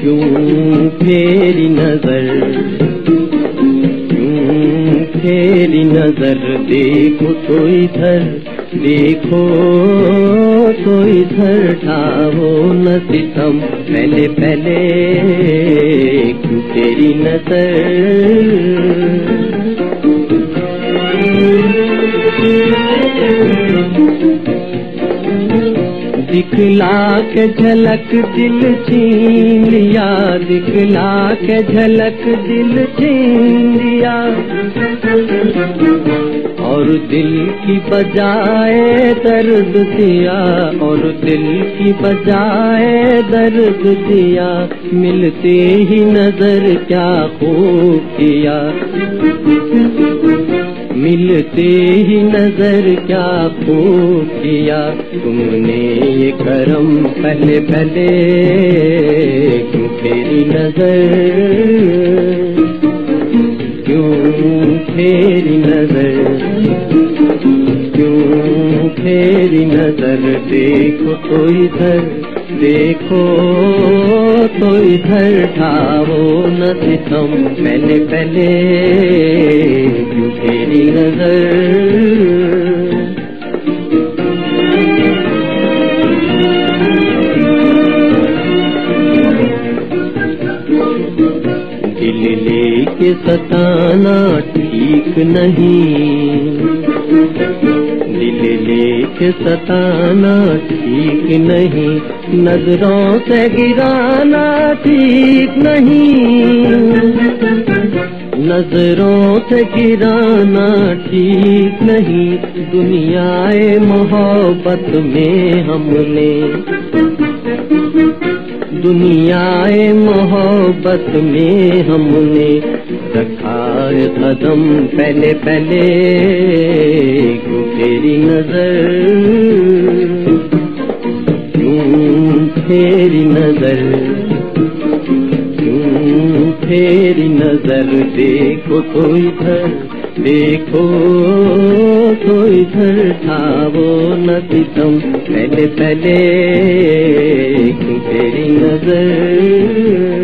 क्यों फेरी नज़र? देखो तो इधर। देखो तो इधर ठावो न सितम। पहले पहले तेरी नज़र? दिखला के झलक दिल छीन लिया दिखला के झलक दिल छीन लिया। और दिल की बजाए दर्द दिया, और दिल की बजाए दर्द दिया, मिलते ही नज़र क्या खूब किया। मिलते ही नज़र क्या खूब किया तुमने ये करम पहले पहले क्यों फेरी नज़र? क्यों फेरी नज़र? क्यों फेरी नज़र? देखो तो इधर, देखो तो इधर, ठावो न सितम पहले पहले। फेरी नज़र। दिल लेके सताना ठीक नहीं। दिल लेके सताना ठीक नहीं। नज़रों से गिराना ठीक नहीं। नज़रों से गिराना ठीक नहीं, दुनियाए मोहब्बत में हमने। दुनियाए मोहब्बत में हमने रखा कदम पहले पहले तेरी नज़र? तेरी नज़र? तेरी नज़र देखो तो इधर, देखो तो इधर था वो नदी तुम पहले पहले फेरी नज़र